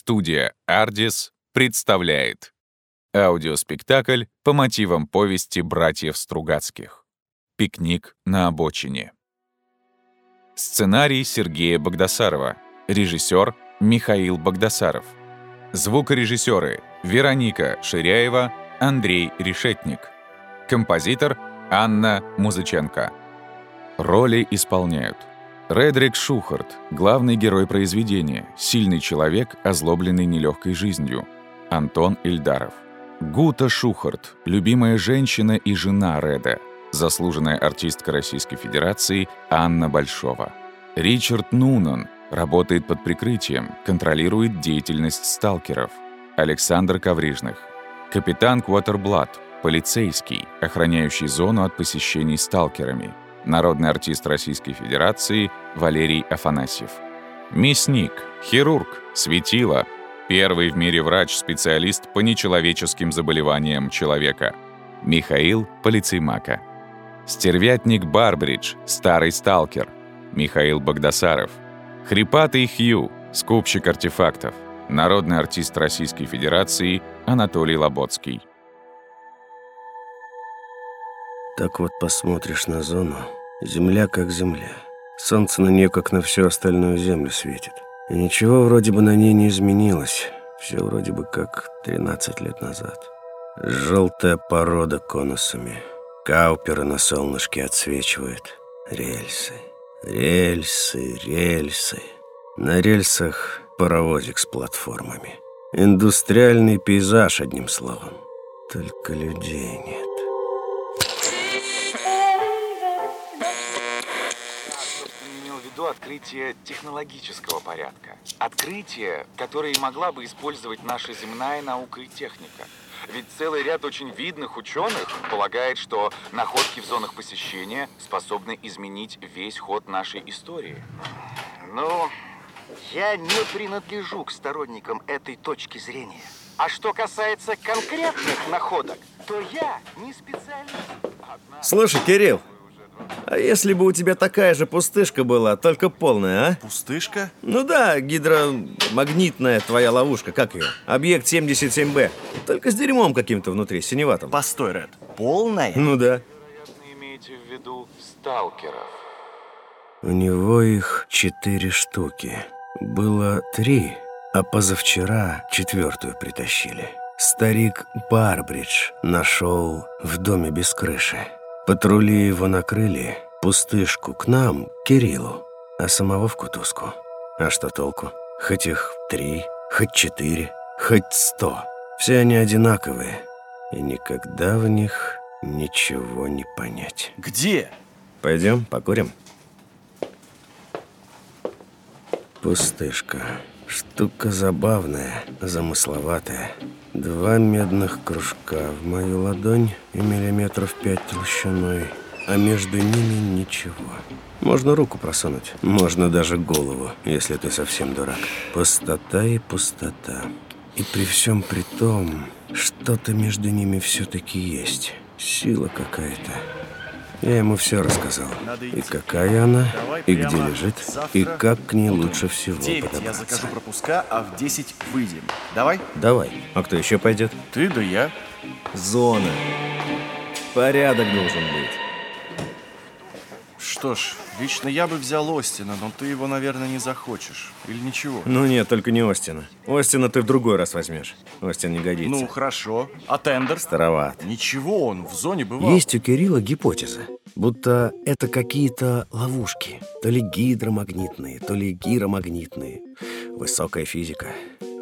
Студия «Ардис» представляет аудиоспектакль по мотивам повести братьев Стругацких «Пикник на обочине». Сценарий Сергея Богдасарова. Режиссер Михаил Богдасаров. Звукорежиссеры Вероника Ширяева, Андрей Решетник. Композитор Анна Музыченко. Роли исполняют Редрик Шухарт, главный герой произведения, сильный человек, озлобленный нелегкой жизнью. Антон Ильдаров. Гута Шухарт, любимая женщина и жена Реда, заслуженная артистка Российской Федерации Анна Большова. Ричард Нунан, работает под прикрытием, контролирует деятельность сталкеров. Александр Коврижных. Капитан Квотерблат, полицейский, охраняющий зону от посещений сталкерами народный артист Российской Федерации Валерий Афанасьев. Мясник, хирург, светило, первый в мире врач-специалист по нечеловеческим заболеваниям человека. Михаил Полицеймака. Стервятник Барбридж, старый сталкер. Михаил Богдасаров. Хрипатый Хью, скупщик артефактов. Народный артист Российской Федерации Анатолий Лоботский. Так вот посмотришь на зону, земля как земля. Солнце на нее, как на всю остальную землю, светит. И ничего вроде бы на ней не изменилось. Все вроде бы как 13 лет назад. Желтая порода конусами. Кауперы на солнышке отсвечивают. Рельсы, рельсы, рельсы. На рельсах паровозик с платформами. Индустриальный пейзаж, одним словом. Только людей нет. Открытие технологического порядка. Открытие, которое могла бы использовать наша земная наука и техника. Ведь целый ряд очень видных ученых полагает, что находки в зонах посещения способны изменить весь ход нашей истории. Ну, я не принадлежу к сторонникам этой точки зрения. А что касается конкретных находок, то я не специалист. Слушай, Кирилл, а если бы у тебя такая же пустышка была, только полная, а? Пустышка? Ну да, гидромагнитная твоя ловушка, как ее? Объект 77Б. Только с дерьмом каким-то внутри, синеватым. Постой, Ред. Полная? Ну да. Вероятно, имеете в виду сталкеров. У него их четыре штуки. Было три, а позавчера четвертую притащили. Старик Барбридж нашел в доме без крыши. Патрули его накрыли, пустышку к нам, Кириллу, а самого в кутузку. А что толку? Хоть их три, хоть четыре, хоть сто. Все они одинаковые, и никогда в них ничего не понять. Где? Пойдем, покурим. Пустышка. Штука забавная, замысловатая. Два медных кружка в мою ладонь и миллиметров пять толщиной, а между ними ничего. Можно руку просунуть, можно даже голову, если ты совсем дурак. Пустота и пустота. И при всем при том, что-то между ними все-таки есть. Сила какая-то. Я ему все рассказал. И какая она, и где лежит, и как к ней лучше всего В 9 я подобраться. закажу пропуска, а в 10 выйдем. Давай? Давай. А кто еще пойдет? Ты да я. Зона. Порядок должен быть. Что ж, лично я бы взял Остина, но ты его, наверное, не захочешь. Или ничего? Ну нет, только не Остина. Остина ты в другой раз возьмешь. Остин не годится. Ну, хорошо. А Тендер? Староват. Ничего, он в зоне бывал. Есть у Кирилла гипотеза, будто это какие-то ловушки, то ли гидромагнитные, то ли гиромагнитные. Высокая физика.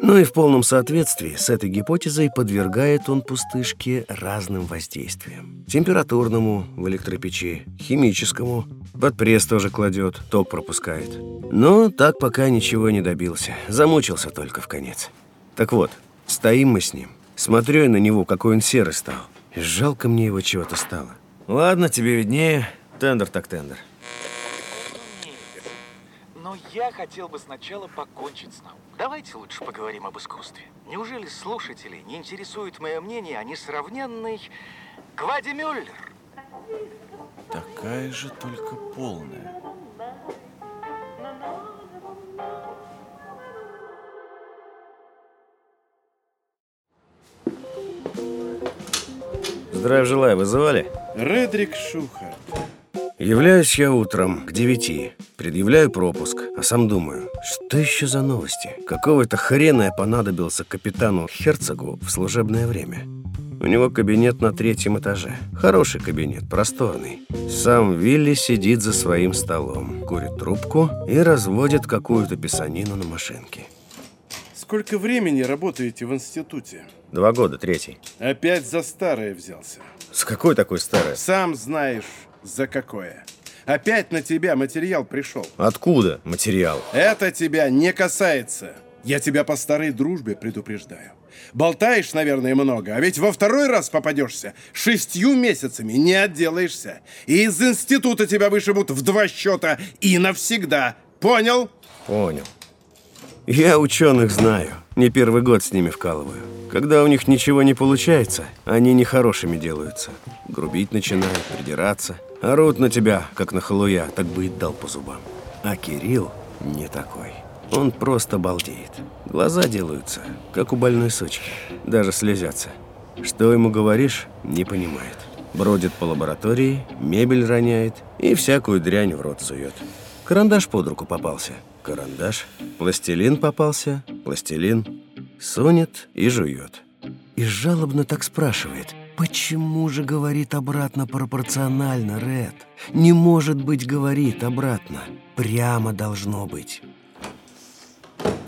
Ну и в полном соответствии с этой гипотезой подвергает он пустышке разным воздействиям. Температурному в электропечи, химическому, под пресс тоже кладет, ток пропускает. Но так пока ничего не добился, замучился только в конец. Так вот, стоим мы с ним, смотрю я на него, какой он серый стал. И жалко мне его чего-то стало. Ладно, тебе виднее. Тендер так тендер. Но я хотел бы сначала покончить с наукой. Давайте лучше поговорим об искусстве. Неужели слушателей не интересует мое мнение о несравненной Глади Мюллер? такая же, только полная. Здравия желаю, вызывали? Редрик Шуха. Являюсь я утром к девяти, предъявляю пропуск, а сам думаю, что еще за новости? Какого-то хрена я понадобился капитану Херцогу в служебное время? У него кабинет на третьем этаже. Хороший кабинет, просторный. Сам Вилли сидит за своим столом, курит трубку и разводит какую-то писанину на машинке. Сколько времени работаете в институте? Два года, третий. Опять за старое взялся. С какой такой старой? Сам знаешь, за какое. Опять на тебя материал пришел. Откуда материал? Это тебя не касается. Я тебя по старой дружбе предупреждаю. Болтаешь, наверное, много, а ведь во второй раз попадешься, шестью месяцами не отделаешься. И из института тебя вышибут в два счета и навсегда. Понял? Понял. Я ученых знаю. Не первый год с ними вкалываю. Когда у них ничего не получается, они нехорошими делаются. Грубить начинают, придираться. Орут на тебя, как на халуя, так бы и дал по зубам. А Кирилл не такой. Он просто балдеет. Глаза делаются, как у больной сучки. Даже слезятся. Что ему говоришь, не понимает. Бродит по лаборатории, мебель роняет и всякую дрянь в рот сует. Карандаш под руку попался. Карандаш. Пластилин попался. Пластилин. Сунет и жует. И жалобно так спрашивает. Почему же говорит обратно пропорционально, Ред? Не может быть, говорит обратно. Прямо должно быть.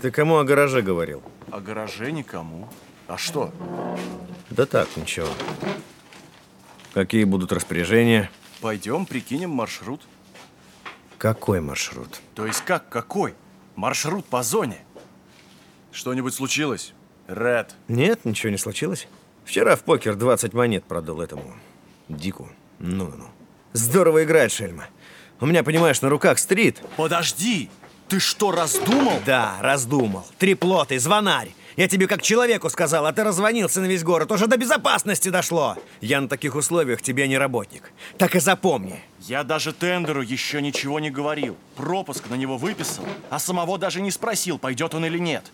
Ты кому о гараже говорил? О гараже никому. А что? Да так, ничего. Какие будут распоряжения? Пойдем прикинем маршрут. Какой маршрут? То есть как, какой? Маршрут по зоне. Что-нибудь случилось? Ред. Нет, ничего не случилось. Вчера в покер 20 монет продал этому Дику. Ну-ну-ну. Здорово играет, Шельма. У меня, понимаешь, на руках стрит. Подожди! Ты что, раздумал? Да, раздумал. Триплоты, звонарь. Я тебе как человеку сказал, а ты раззвонился на весь город. Уже до безопасности дошло. Я на таких условиях тебе не работник. Так и запомни. Я даже тендеру еще ничего не говорил. Пропуск на него выписал, а самого даже не спросил, пойдет он или нет.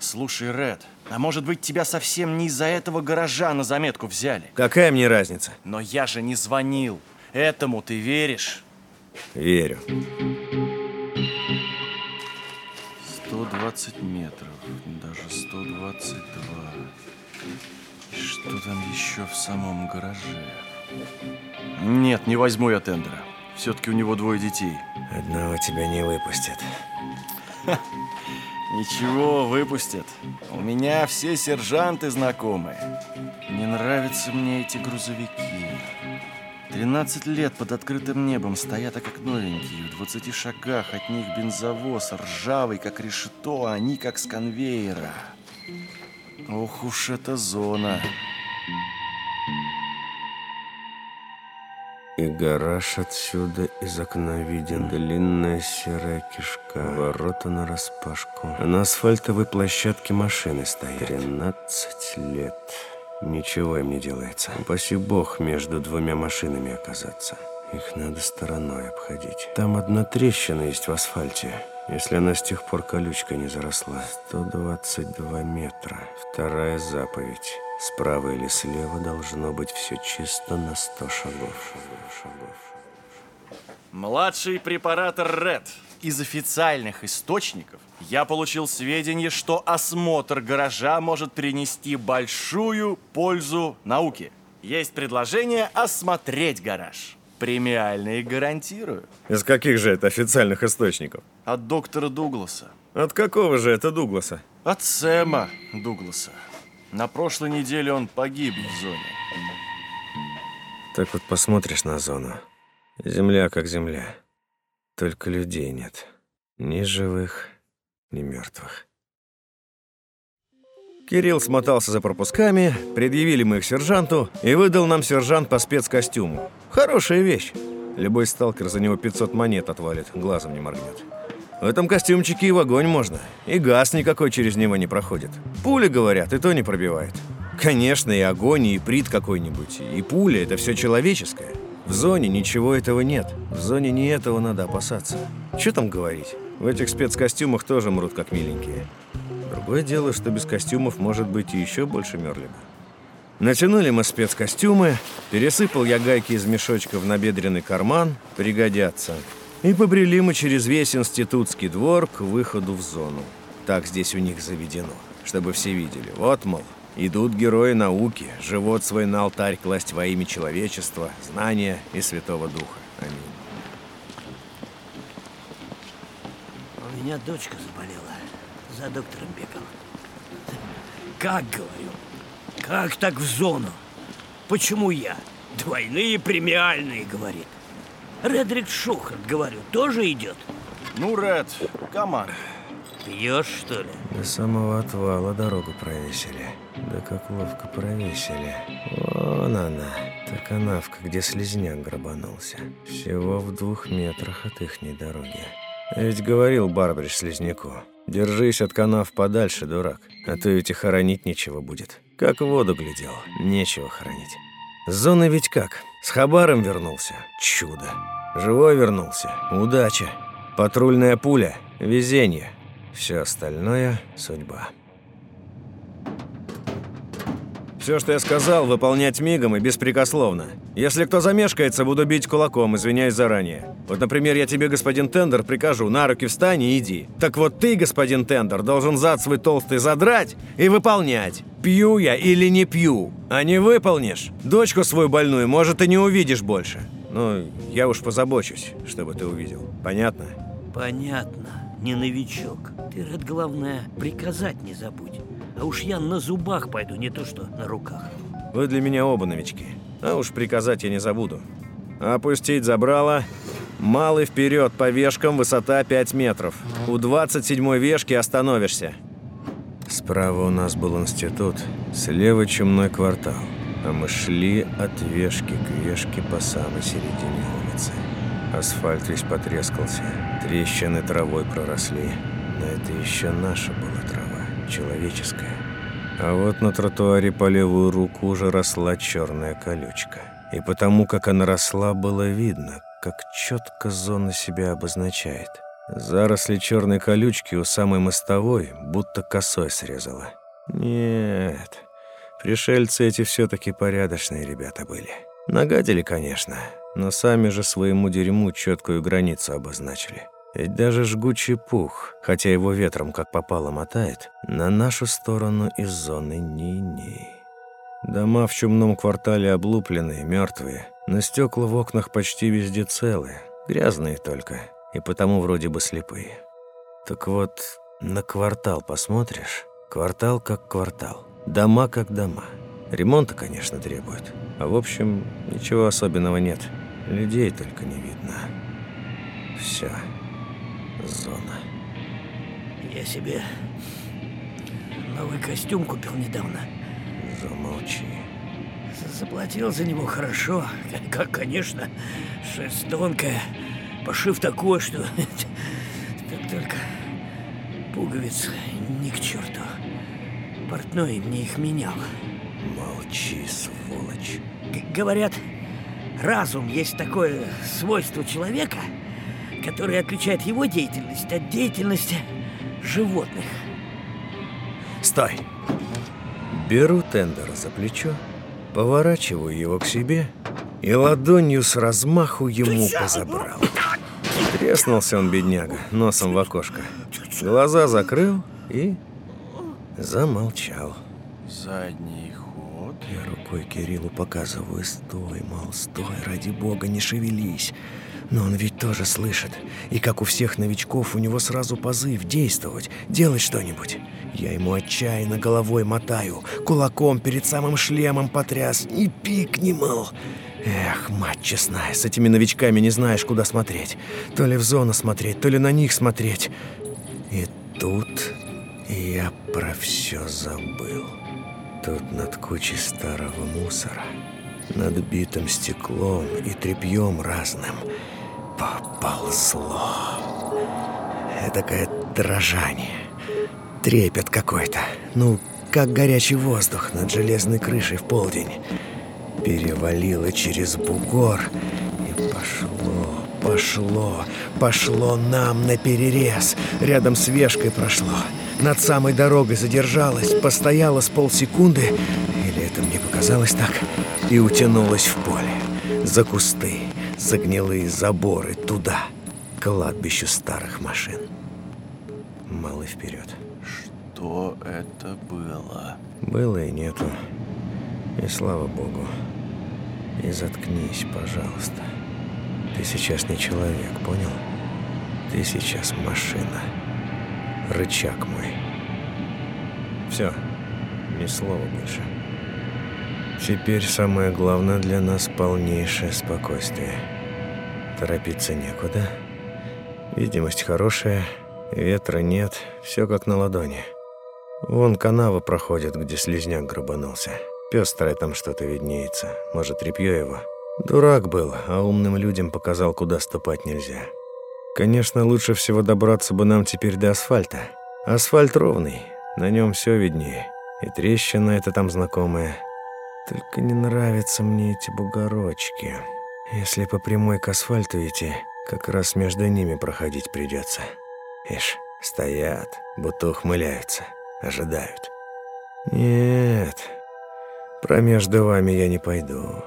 Слушай, Ред, а может быть тебя совсем не из-за этого гаража на заметку взяли? Какая мне разница? Но я же не звонил. Этому ты веришь? Верю. 120 метров, даже 122. Что там еще в самом гараже? Нет, не возьму я тендера. Все-таки у него двое детей. Одного тебя не выпустят. Ничего, выпустят. У меня все сержанты знакомые. Не нравятся мне эти грузовики. 13 лет под открытым небом стоят, а как новенькие. В 20 шагах от них бензовоз, ржавый, как решето, а они как с конвейера. Ох уж эта зона. И гараж отсюда из окна виден. Длинная серая кишка. Ворота нараспашку. А на асфальтовой площадке машины стоят. Тринадцать лет. Ничего им не делается. Упаси бог между двумя машинами оказаться. Их надо стороной обходить. Там одна трещина есть в асфальте. Если она с тех пор колючкой не заросла. 122 метра. Вторая заповедь. Справа или слева должно быть все чисто на 100 шагов. Младший препаратор Ред. Из официальных источников я получил сведения, что осмотр гаража может принести большую пользу науке. Есть предложение осмотреть гараж. Премиальные гарантирую. Из каких же это официальных источников? От доктора Дугласа. От какого же это Дугласа? От Сэма Дугласа. На прошлой неделе он погиб в зоне. Так вот посмотришь на зону. Земля как земля. Только людей нет. Ни живых, ни мертвых. Кирилл смотался за пропусками, предъявили мы их сержанту и выдал нам сержант по спецкостюму. Хорошая вещь. Любой сталкер за него 500 монет отвалит, глазом не моргнет. В этом костюмчике и в огонь можно, и газ никакой через него не проходит. Пули, говорят, и то не пробивает. Конечно, и огонь, и прит какой-нибудь, и пуля — это все человеческое. В зоне ничего этого нет. В зоне не этого надо опасаться. Что там говорить? В этих спецкостюмах тоже мрут как миленькие. Другое дело, что без костюмов, может быть, и еще больше мерли бы. Натянули мы спецкостюмы, пересыпал я гайки из мешочка в набедренный карман, пригодятся. И побрели мы через весь институтский двор к выходу в зону. Так здесь у них заведено, чтобы все видели. Вот, мол, идут герои науки, живот свой на алтарь класть во имя человечества, знания и Святого Духа. Аминь. У меня дочка заболела. За доктором бегал. Как, говорю, как так в зону? Почему я? Двойные премиальные, говорит. Редрик Шухарт, говорю, тоже идет? Ну, Ред, команда. Пьешь, что ли? До самого отвала дорогу провесили. Да как ловко провесили. Вон она, та канавка, где слезняк грабанулся. Всего в двух метрах от ихней дороги. Ведь говорил Барбриш слезняку. Держись от канав подальше, дурак. А то ведь и хоронить нечего будет. Как в воду глядел, нечего хоронить. С зоны ведь как? С Хабаром вернулся? Чудо. Живой вернулся? Удача. Патрульная пуля? Везение. Все остальное — судьба. Все, что я сказал, выполнять мигом и беспрекословно. Если кто замешкается, буду бить кулаком, извиняюсь заранее. Вот, например, я тебе, господин Тендер, прикажу, на руки встань и иди. Так вот ты, господин Тендер, должен зад свой толстый задрать и выполнять. Пью я или не пью. А не выполнишь, дочку свою больную, может, и не увидишь больше. Ну, я уж позабочусь, чтобы ты увидел. Понятно? Понятно, не новичок. Ты, Ред, главное, приказать не забудь. А уж я на зубах пойду, не то что на руках. Вы для меня оба новички. А уж приказать я не забуду. Опустить забрало. Малый вперед по вешкам, высота 5 метров. У 27-й вешки остановишься. Справа у нас был институт, слева чумной квартал. А мы шли от вешки к вешке по самой середине улицы. Асфальт весь потрескался, трещины травой проросли. Но это еще наша была трава, человеческая. А вот на тротуаре по левую руку уже росла черная колючка. И потому, как она росла, было видно, как четко зона себя обозначает. Заросли черной колючки у самой мостовой будто косой срезала. Нет, пришельцы эти все-таки порядочные ребята были. Нагадили, конечно, но сами же своему дерьму четкую границу обозначили. Ведь даже жгучий пух, хотя его ветром как попало мотает, на нашу сторону из зоны ни-ни. Дома в чумном квартале облупленные, мертвые, но стекла в окнах почти везде целые, грязные только, и потому вроде бы слепые. Так вот, на квартал посмотришь, квартал как квартал, дома как дома. Ремонта, конечно, требует, а в общем, ничего особенного нет, людей только не видно. Все зона. Я себе новый костюм купил недавно. Замолчи. Заплатил за него хорошо. Как, конечно, шерсть тонкая, пошив такой, что так только пуговиц ни к черту. Портной мне их менял. Молчи, сволочь. Говорят, разум есть такое свойство человека – который отличает его деятельность от деятельности животных. Стой! Беру тендера за плечо, поворачиваю его к себе и ладонью с размаху ему позабрал. Треснулся он, бедняга, носом в окошко. Глаза закрыл и замолчал. Задний. Я рукой Кириллу показываю. Стой, мол, стой, ради бога, не шевелись. Но он ведь тоже слышит. И как у всех новичков, у него сразу позыв действовать, делать что-нибудь. Я ему отчаянно головой мотаю, кулаком перед самым шлемом потряс. И пикни, мол. Эх, мать честная, с этими новичками не знаешь, куда смотреть. То ли в зону смотреть, то ли на них смотреть. И тут я про все забыл. Тут над кучей старого мусора, над битым стеклом и тряпьем разным — Поползло. Этакое дрожание. Трепет какой-то. Ну, как горячий воздух над железной крышей в полдень. Перевалило через бугор и пошло, пошло, пошло нам на перерез. Рядом с вешкой прошло. Над самой дорогой задержалось, постояло с полсекунды. Или это это мне показалось так, и утянулась в поле. За кусты, за гнилые заборы, туда, к кладбищу старых машин. Малый вперед. Что это было? Было и нету. И слава богу. И заткнись, пожалуйста. Ты сейчас не человек, понял? Ты сейчас машина. Рычаг мой. Все, ни слова больше. Теперь самое главное для нас полнейшее спокойствие. Торопиться некуда. Видимость хорошая, ветра нет, все как на ладони. Вон канава проходит, где слизняк грабанулся. Пестрое там что-то виднеется. Может, тряпье его? Дурак был, а умным людям показал, куда ступать нельзя. Конечно, лучше всего добраться бы нам теперь до асфальта. Асфальт ровный, на нем все виднее. И трещина эта там знакомая. Только не нравятся мне эти бугорочки. Если по прямой к асфальту идти, как раз между ними проходить придется. Ишь, стоят, будто ухмыляются, ожидают. Нет, промежду вами я не пойду.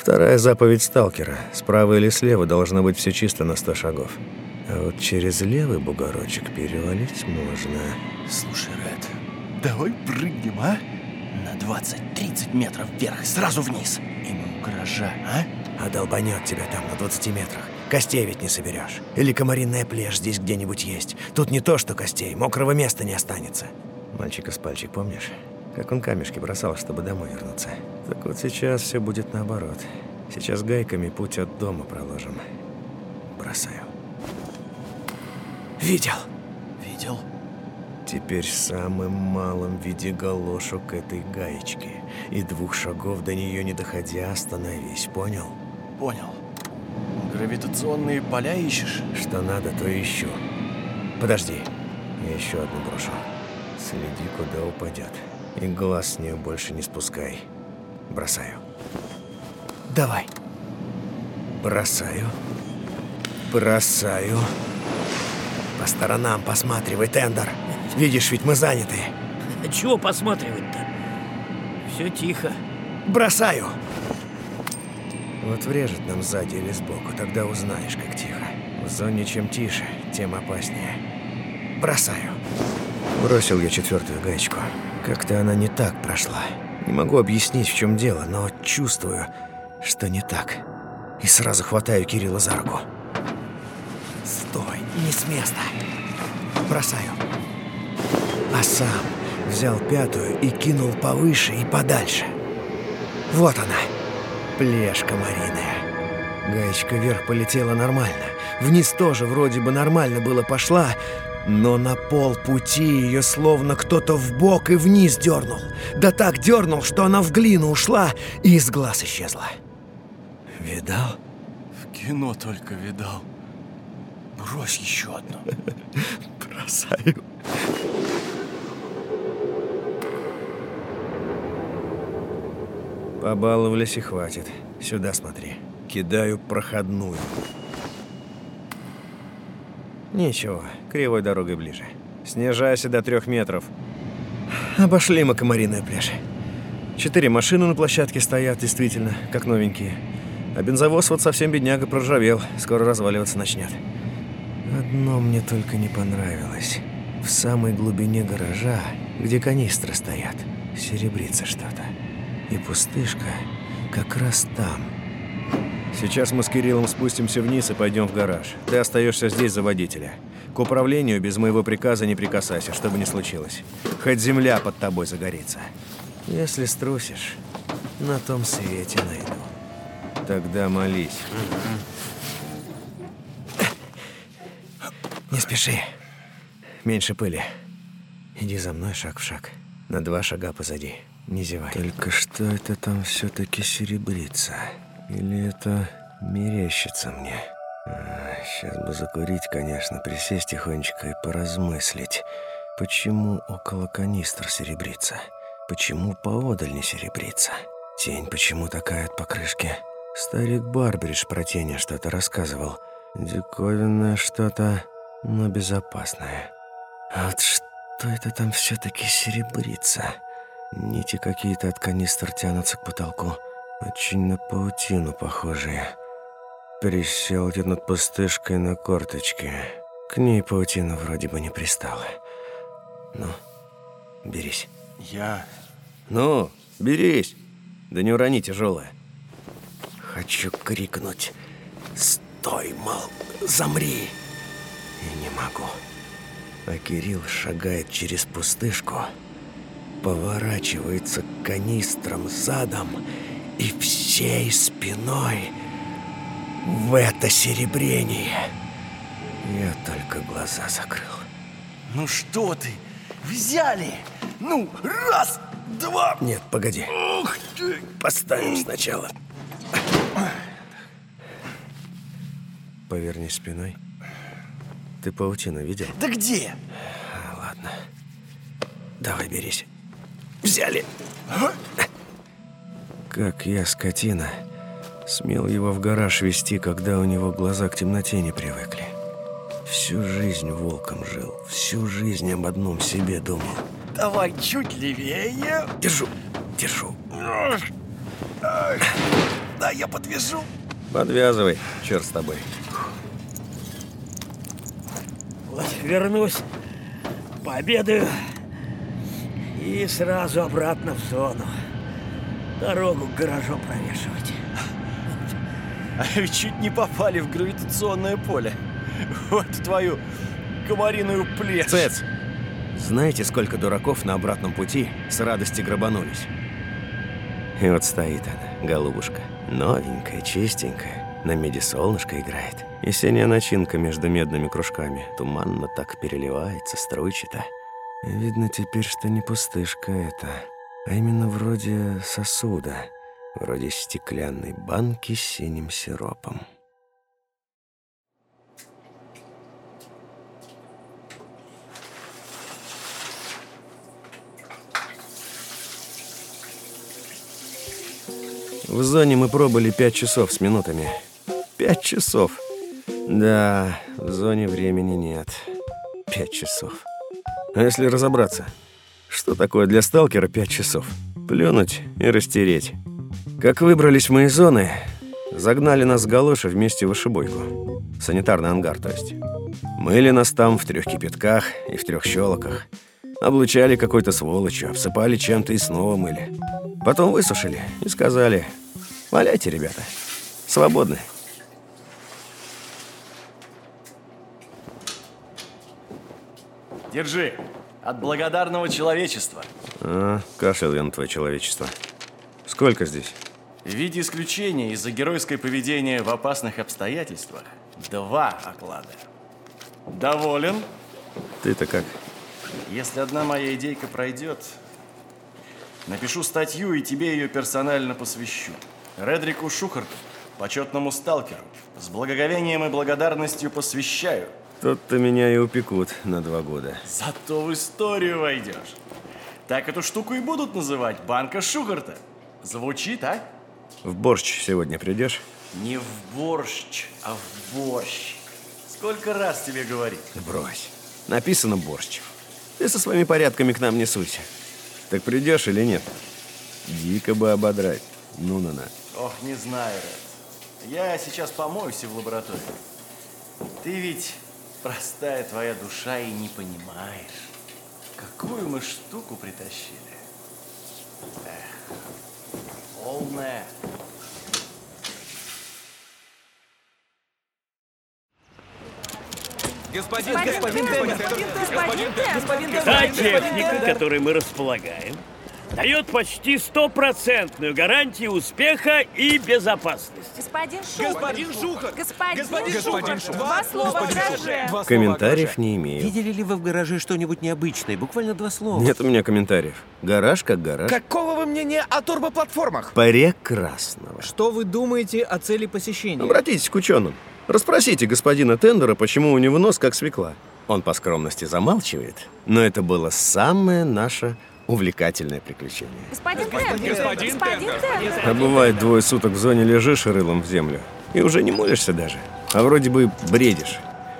Вторая заповедь сталкера. Справа или слева должно быть все чисто на сто шагов. А вот через левый бугорочек перевалить можно. Слушай, Ред, давай прыгнем, а? На 20-30 метров вверх, сразу вниз. И мы у гаража, а? А долбанет тебя там на 20 метрах. Костей ведь не соберешь. Или комариная плешь здесь где-нибудь есть. Тут не то, что костей, мокрого места не останется. Мальчика с пальчик, помнишь? Как он камешки бросал, чтобы домой вернуться. Так вот сейчас все будет наоборот. Сейчас гайками путь от дома проложим. Бросаю. Видел? Видел? Теперь самым малым веди галошу к этой гаечке. И двух шагов до нее не доходя остановись, понял? Понял. Гравитационные поля ищешь? Что надо, то ищу. Подожди, я еще одну брошу. Следи, куда упадет. И глаз с нее больше не спускай. Бросаю. Давай. Бросаю. Бросаю. По сторонам посматривай, Тендер. Видишь, ведь мы заняты. Чего посматривать-то? Все тихо. Бросаю. Вот врежет нам сзади или сбоку, тогда узнаешь, как тихо. В зоне чем тише, тем опаснее. Бросаю. Бросил я четвертую гаечку. Как-то она не так прошла. Не могу объяснить, в чем дело, но чувствую, что не так. И сразу хватаю Кирилла за руку. Стой, не с места. Бросаю. А сам взял пятую и кинул повыше и подальше. Вот она, плешь комариная. Гаечка вверх полетела нормально. Вниз тоже вроде бы нормально было пошла, но на полпути ее словно кто-то в бок и вниз дернул. Да так дернул, что она в глину ушла и из глаз исчезла. Видал? В кино только видал. Брось еще одну. Бросаю. Побаловались и хватит. Сюда смотри. Кидаю проходную. Ничего, кривой дорогой ближе. Снижайся до трех метров. Обошли мы комариную пляж. Четыре машины на площадке стоят, действительно, как новенькие. А бензовоз вот совсем бедняга проржавел, скоро разваливаться начнет. Одно мне только не понравилось. В самой глубине гаража, где канистры стоят, серебрится что-то. И пустышка как раз там. Сейчас мы с Кириллом спустимся вниз и пойдем в гараж. Ты остаешься здесь за водителя. К управлению без моего приказа не прикасайся, что бы ни случилось. Хоть земля под тобой загорится. Если струсишь, на том свете найду. Тогда молись. Не спеши. Меньше пыли. Иди за мной шаг в шаг. На два шага позади. Не зевай. Только что это там все-таки серебрится? Или это мерещится мне? сейчас бы закурить, конечно, присесть тихонечко и поразмыслить. Почему около канистр серебрится? Почему поодаль не серебрится? Тень почему такая от покрышки? Старик Барбридж про тени что-то рассказывал. Диковинное что-то, но безопасное. А вот что это там все-таки серебрится? Нити какие-то от канистр тянутся к потолку. Очень на паутину похожие. Присел я над пустышкой на корточке. К ней паутина вроде бы не пристала. Ну, берись. Я... Ну, берись. Да не урони тяжелое. Хочу крикнуть. Стой, мол, замри. И не могу. А Кирилл шагает через пустышку, поворачивается к канистрам задом и всей спиной в это серебрение. Я только глаза закрыл. Ну что ты? Взяли! Ну, раз, два... Нет, погоди. Ух ты! Поставим сначала. Повернись спиной. Ты паутину видел? Да где? А, ладно. Давай берись. Взяли. Как я, скотина, смел его в гараж вести, когда у него глаза к темноте не привыкли. Всю жизнь волком жил, всю жизнь об одном себе думал. Давай чуть левее. Держу, держу. Да, я подвяжу. Подвязывай, черт с тобой. Вот вернусь, пообедаю и сразу обратно в зону. Дорогу к гаражу провешивать. А ведь чуть не попали в гравитационное поле. Вот твою комариную плешь. Цец! Знаете, сколько дураков на обратном пути с радости грабанулись? И вот стоит она, голубушка, новенькая, чистенькая, на меди солнышко играет. И синяя начинка между медными кружками туманно так переливается, струйчато. Видно теперь, что не пустышка это, а именно вроде сосуда, вроде стеклянной банки с синим сиропом. В зоне мы пробыли пять часов с минутами. Пять часов. Да, в зоне времени нет. Пять часов. А если разобраться, что такое для сталкера пять часов? Плюнуть и растереть. Как выбрались мы из зоны, загнали нас с галоши вместе в ошибойку. Санитарный ангар, то есть. Мыли нас там в трех кипятках и в трех щелоках. Облучали какой-то сволочью, обсыпали чем-то и снова мыли. Потом высушили и сказали, валяйте, ребята, свободны. Держи. От благодарного человечества. А, кашлял я на твое человечество. Сколько здесь? В виде исключения из-за геройское поведение в опасных обстоятельствах два оклада. Доволен? Ты-то как? Если одна моя идейка пройдет, напишу статью и тебе ее персонально посвящу. Редрику Шухарту, почетному сталкеру, с благоговением и благодарностью посвящаю. Тут-то меня и упекут на два года. Зато в историю войдешь. Так эту штуку и будут называть банка Шухарта. Звучит, а? В борщ сегодня придешь? Не в борщ, а в борщ. Сколько раз тебе говорить? Брось. Написано борщ. Ты со своими порядками к нам не суйся. Так придешь или нет? Дико бы ободрать. Ну на на. Ох, не знаю, Ред. Я сейчас помоюсь в лаборатории. Ты ведь простая твоя душа и не понимаешь, какую мы штуку притащили. Эх, полная. Господин, Господин Тендер! Господин Тендер! Та техника, которой мы располагаем, дает почти стопроцентную гарантию успеха и безопасности. Господин Шухарт! Господин Шухарт! Господин, Господин! Шухарт! Два слова в гараже! Два слова Комментариев не имею. Видели ли вы в гараже что-нибудь необычное? Буквально два слова. Нет у меня комментариев. Гараж как гараж. Какого вы мнения о турбоплатформах? Прекрасного. Что вы думаете о цели посещения? Обратитесь к ученым. Расспросите господина Тендера, почему у него нос как свекла. Он по скромности замалчивает, но это было самое наше увлекательное приключение. Господин Тендер! Господин Тендер! А бывает, двое суток в зоне лежишь рылом в землю и уже не молишься даже, а вроде бы бредишь.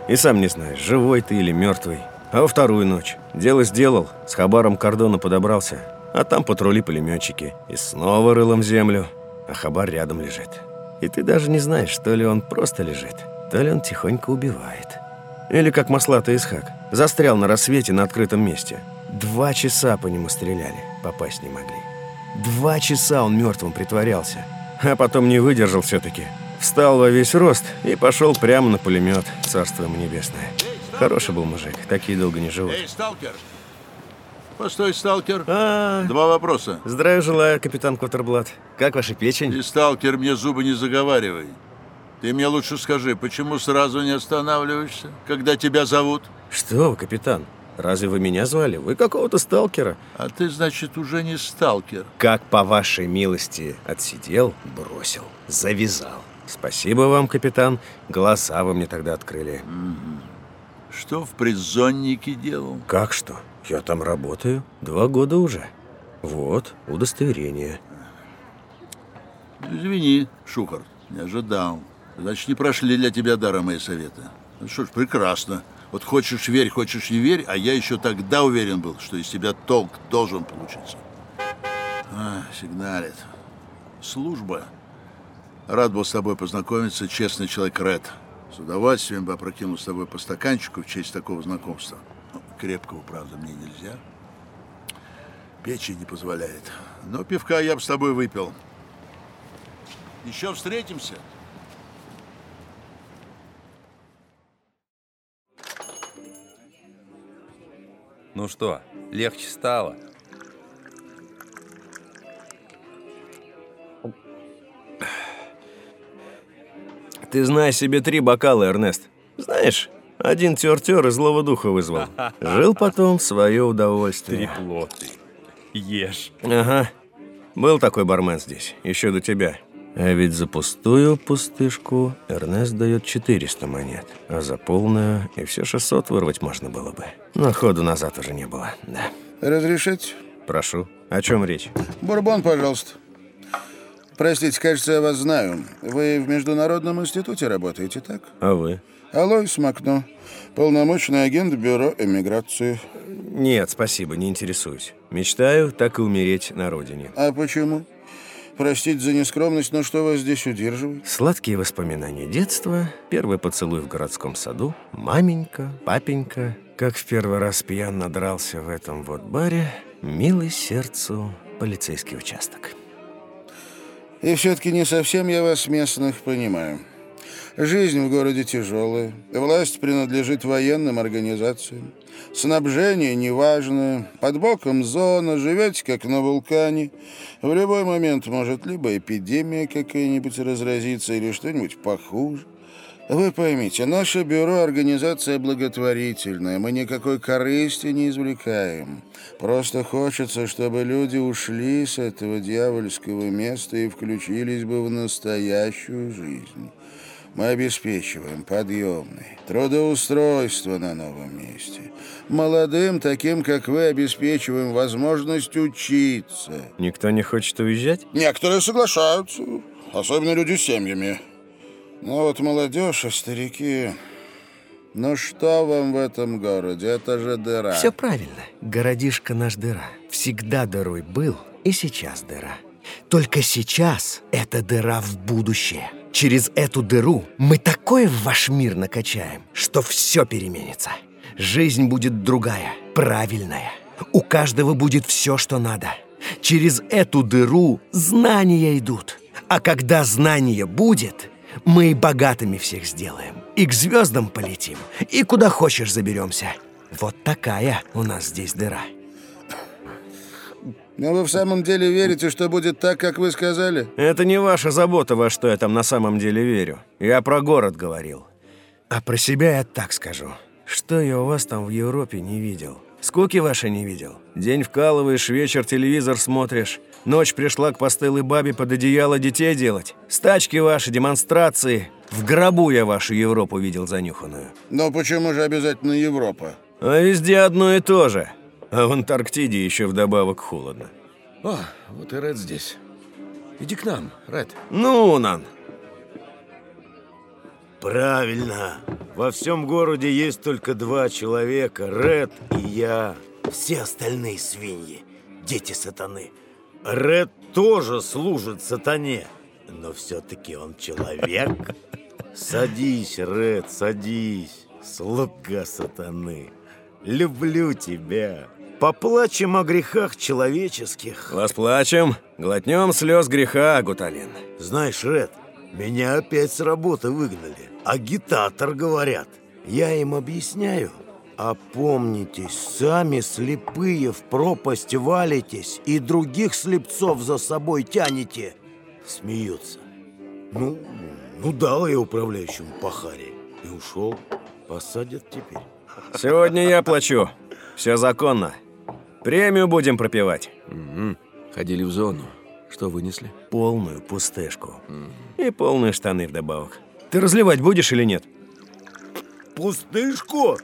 И сам не знаешь, живой ты или мертвый. А во вторую ночь дело сделал, с хабаром кордона подобрался, А там патрули-пулеметчики. И снова рылом в землю. А хабар рядом лежит. И ты даже не знаешь, то ли он просто лежит, то ли он тихонько убивает. Или как маслатый Исхак. Застрял на рассвете на открытом месте. Два часа по нему стреляли, попасть не могли. Два часа он мертвым притворялся. А потом не выдержал все-таки. Встал во весь рост и пошел прямо на пулемет, царство ему небесное. Хороший был мужик, такие долго не живут. Эй, сталкер! Постой, сталкер. А, Два вопроса. здравия желаю, капитан Кватерблат. Как ваша печень? И, сталкер, мне зубы не заговаривай. Ты мне лучше скажи, почему сразу не останавливаешься, когда тебя зовут? Что вы, капитан? Разве вы меня звали? Вы какого-то сталкера. А ты, значит, уже не сталкер. Как по вашей милости отсидел, бросил, завязал. Спасибо вам, капитан. Глаза вы мне тогда открыли. Что в предзоннике делал? Как что? Я там работаю. Два года уже. Вот, удостоверение. Извини, Шухар, не ожидал. Значит, не прошли для тебя дара мои советы. Ну что ж, прекрасно. Вот хочешь верь, хочешь не верь, а я еще тогда уверен был, что из тебя толк должен получиться. А, сигналит. Служба. Рад был с тобой познакомиться, честный человек Ред. С удовольствием бы опрокинул с тобой по стаканчику в честь такого знакомства. Ну, крепкого, правда, мне нельзя. Печень не позволяет. Но пивка я бы с тобой выпил. Еще встретимся. Ну что, легче стало? Ты знай себе три бокала, Эрнест. Знаешь, один тер-тер и злого духа вызвал. Жил потом в свое удовольствие. Треплоты. Ешь. Ага. Был такой бармен здесь, еще до тебя. А ведь за пустую пустышку Эрнест дает 400 монет, а за полную и все 600 вырвать можно было бы. Но ходу назад уже не было, да. Разрешить? Прошу. О чем речь? Бурбон, пожалуйста. Простите, кажется, я вас знаю. Вы в Международном институте работаете, так? А вы? Алойс Макно, полномочный агент Бюро эмиграции. Нет, спасибо, не интересуюсь. Мечтаю так и умереть на родине. А почему? Простите за нескромность, но что вас здесь удерживает? Сладкие воспоминания детства, первый поцелуй в городском саду, маменька, папенька, как в первый раз пьян надрался в этом вот баре, милый сердцу полицейский участок. И все-таки не совсем я вас, местных, понимаю. Жизнь в городе тяжелая, власть принадлежит военным организациям, снабжение неважно, под боком зона, живете как на вулкане. В любой момент может либо эпидемия какая-нибудь разразиться, или что-нибудь похуже. Вы поймите, наше бюро – организация благотворительная, мы никакой корысти не извлекаем. Просто хочется, чтобы люди ушли с этого дьявольского места и включились бы в настоящую жизнь. Мы обеспечиваем подъемный, трудоустройство на новом месте. Молодым, таким как вы, обеспечиваем возможность учиться. Никто не хочет уезжать? Некоторые соглашаются, особенно люди с семьями. Но вот молодежь и старики... Ну что вам в этом городе? Это же дыра. Все правильно. Городишко наш дыра. Всегда дырой был и сейчас дыра. Только сейчас это дыра в будущее. Через эту дыру мы такое в ваш мир накачаем, что все переменится. Жизнь будет другая, правильная. У каждого будет все, что надо. Через эту дыру знания идут. А когда знание будет, мы и богатыми всех сделаем. И к звездам полетим, и куда хочешь заберемся. Вот такая у нас здесь дыра. Но вы в самом деле верите, что будет так, как вы сказали? Это не ваша забота, во что я там на самом деле верю. Я про город говорил. А про себя я так скажу. Что я у вас там в Европе не видел? Скуки ваши не видел? День вкалываешь, вечер телевизор смотришь. Ночь пришла к постылой бабе под одеяло детей делать. Стачки ваши, демонстрации. В гробу я вашу Европу видел занюханную. Но почему же обязательно Европа? А везде одно и то же. А в Антарктиде еще вдобавок холодно. О, вот и Ред здесь. Иди к нам, Ред. Ну, Нан. Правильно. Во всем городе есть только два человека, Ред и я. Все остальные свиньи. дети сатаны. Ред тоже служит сатане, но все-таки он человек. Садись, Ред, садись, слуга сатаны. Люблю тебя. Поплачем о грехах человеческих. Восплачем, глотнем слез греха, Гуталин. Знаешь, Ред, меня опять с работы выгнали. Агитатор, говорят. Я им объясняю. Опомнитесь, сами слепые в пропасть валитесь и других слепцов за собой тянете. Смеются. Ну, ну дал я управляющему по харе и ушел. Посадят теперь. Сегодня я плачу. Все законно. Премию будем пропивать. Угу. Ходили в зону. Что вынесли? Полную пустышку. И полные штаны вдобавок. Ты разливать будешь или нет? Пустышку?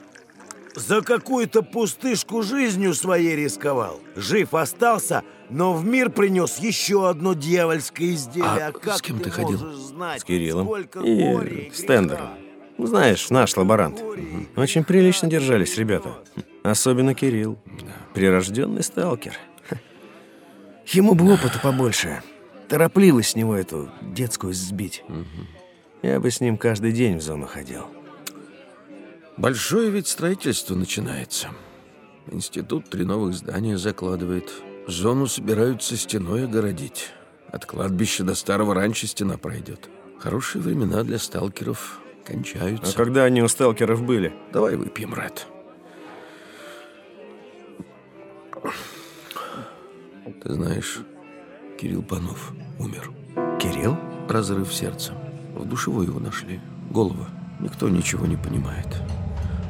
За какую-то пустышку жизнью своей рисковал. Жив остался, но в мир принес еще одно дьявольское изделие. А, А как с кем ты, ты ходил? знать, С Кириллом. И и с Тендером. Знаешь, наш лаборант. Очень прилично держались ребята. Особенно Кирилл. Прирожденный сталкер. Ему бы опыта побольше. Торопливость с него эту детскую сбить. Я бы с ним каждый день в зону ходил. Большое ведь строительство начинается. Институт три новых здания закладывает. Зону собираются стеной огородить. От кладбища до старого ранчо стена пройдет. Хорошие времена для сталкеров кончаются. А когда они у сталкеров были? Давай выпьем, Ред. Ты знаешь, Кирилл Панов умер. Кирилл? Разрыв сердца. В душевой его нашли. Голова. Никто ничего не понимает.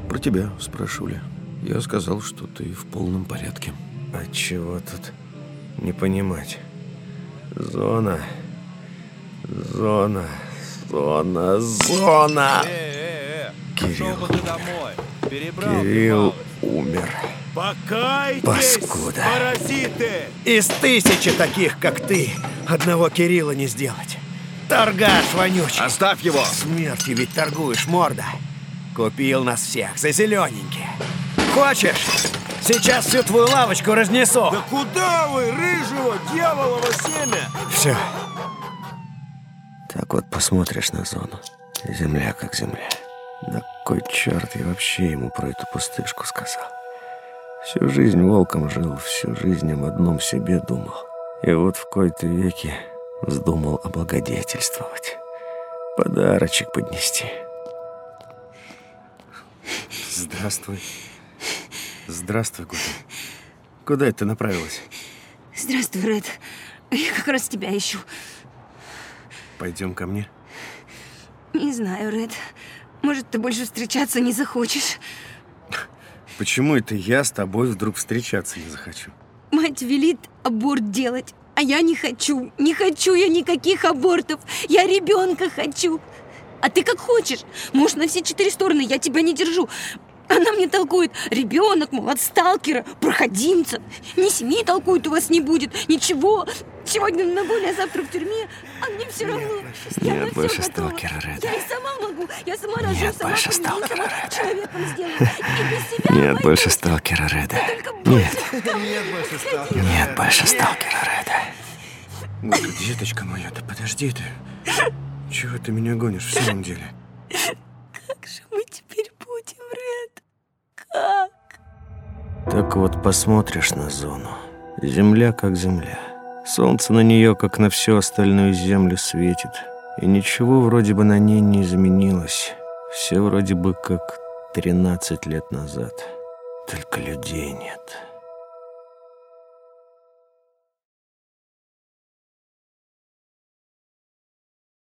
Про тебя спрашивали. Я сказал, что ты в полном порядке. А чего тут не понимать? Зона. Зона. Зона. Зона. Кирилл. Кирилл умер. Покайтесь, Паскуда. паразиты! Из тысячи таких, как ты, одного Кирилла не сделать. Торгаш вонючий. Оставь его! Смертью ведь торгуешь, морда. Купил нас всех за зелененькие. Хочешь? Сейчас всю твою лавочку разнесу. Да куда вы, рыжего, дьяволово семя? Все. Так вот посмотришь на зону. Земля как земля. Да кой черт я вообще ему про эту пустышку сказал. Всю жизнь волком жил, всю жизнь об одном себе думал. И вот в кои-то веки вздумал облагодетельствовать. Подарочек поднести. Здравствуй. Здравствуй, Гута. Куда это ты направилась? Здравствуй, Ред. Я как раз тебя ищу. Пойдем ко мне. Не знаю, Ред. Может, ты больше встречаться не захочешь. Почему это я с тобой вдруг встречаться не захочу? Мать велит аборт делать, а я не хочу. Не хочу я никаких абортов. Я ребенка хочу. А ты как хочешь. Можешь на все четыре стороны, я тебя не держу. Она мне толкует, ребенок, мол, от сталкера, проходимца. Ни семьи толкует у вас не будет, ничего. Сегодня на воле, а завтра в тюрьме, а мне все равно. Я Нет всё больше готова. сталкера, Реда. Я и сама могу, я сама рожу, Нет сама сталкера, сама Реда. человеком сделаю. И без себя Нет больше сталкера, Реда. Нет. Нет больше сталкера. Нет больше сталкера, Реда. Гута, деточка моя, да подожди ты. Чего ты меня гонишь в самом деле? Как же мы теперь будем, Ред? Как? Так вот, посмотришь на зону. Земля как земля. Солнце на нее, как на всю остальную землю, светит. И ничего вроде бы на ней не изменилось. Все вроде бы как 13 лет назад. Только людей нет.